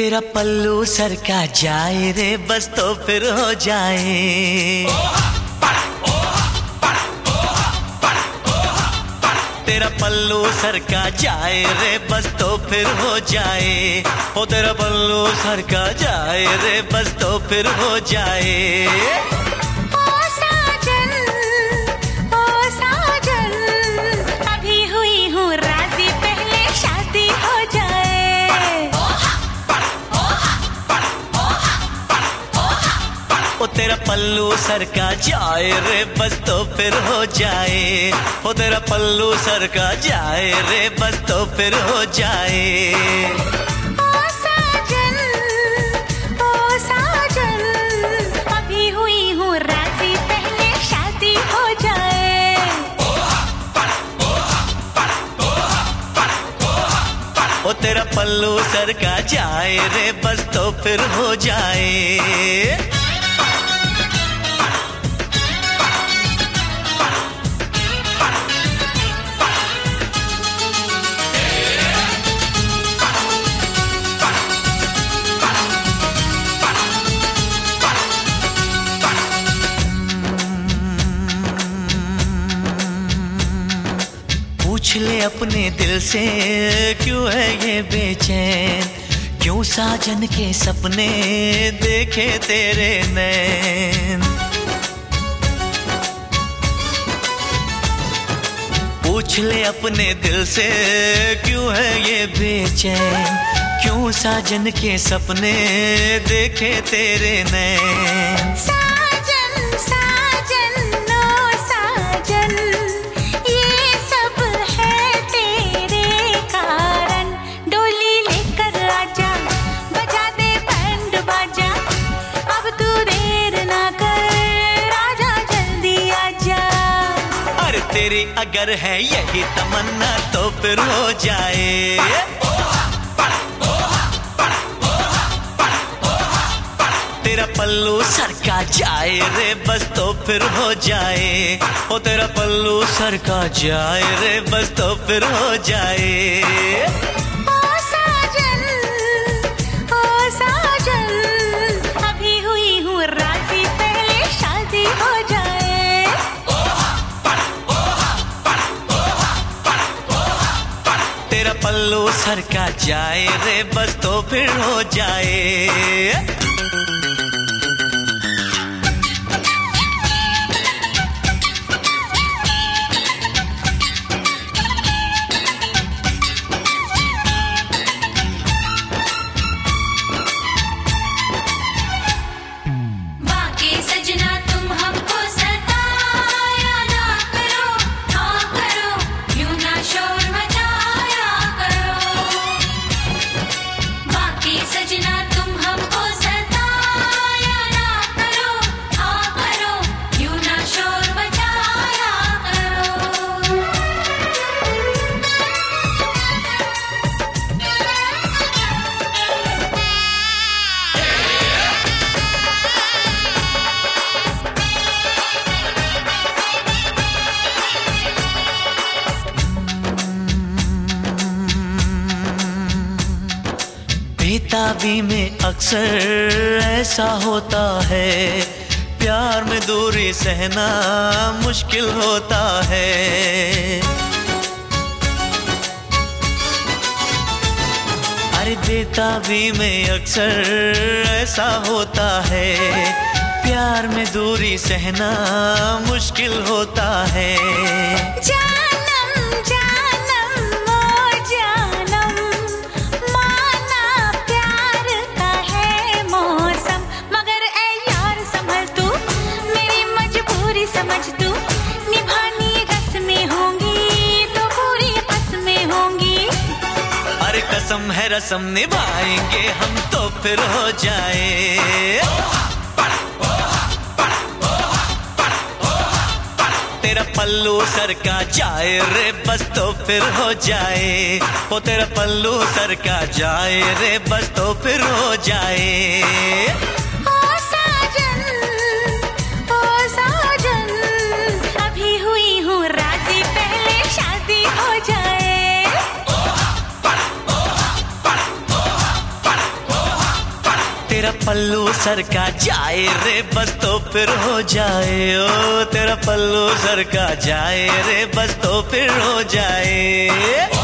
तेरा पल्लू सर का जाए रे, बस तो फिर हो जाए। तेरा पल्लू सर का जाए रे, बस तो फिर हो जाए। ओ, तेरा पल्लू सर का जाए रे, बस तो फिर हो जाए। तेरा पल्लू सर का जाए रे बस तो फिर हो जाए। ओ तेरा पल्लू सर का जाए रे बस तो फिर हो जाए। ओ साजन ओ साजन अभी हुई हूँ राज़ी पहले शादी हो जाए। ओ तेरा पल्लू सर का जाए रे बस तो फिर हो जाए। पूछ ले अपने दिल से, क्यों है ये बेचैन? क्यों साजन के सपने देखे तेरे नैन? पूछ ले अपने दिल से, क्यों है ये बेचैन? क्यों साजन के सपने देखे तेरे नैन? तेरी अगर है यही तमन्ना तो फिर हो जाए। तेरा पल्लू सर का जाए रे, बस तो फिर हो जाए। ओ, तेरा पल्लू सर का जाए रे, बस तो फिर हो जाए। पल्लू सर का जाए रे बस तो फिर हो जाए। बेताबी में अक्सर ऐसा होता है। प्यार में दूरी सहना मुश्किल होता है। अरे बेताबी में अक्सर ऐसा होता है। प्यार में दूरी सहना मुश्किल होता है। जानम होंगी तो कसम है रसम निभाएँगे हम तो फिर हो जाए। तेरा पल्लू सर का जाए रे, बस तो फिर हो जाए। वो तेरा पल्लू सर का जाए रे, बस तो फिर हो जाए। पल्लू सर का जाए रे, बस तो फिर हो जाए। ओ, तेरा पल्लू सर का जाए रे, बस तो फिर हो जाए।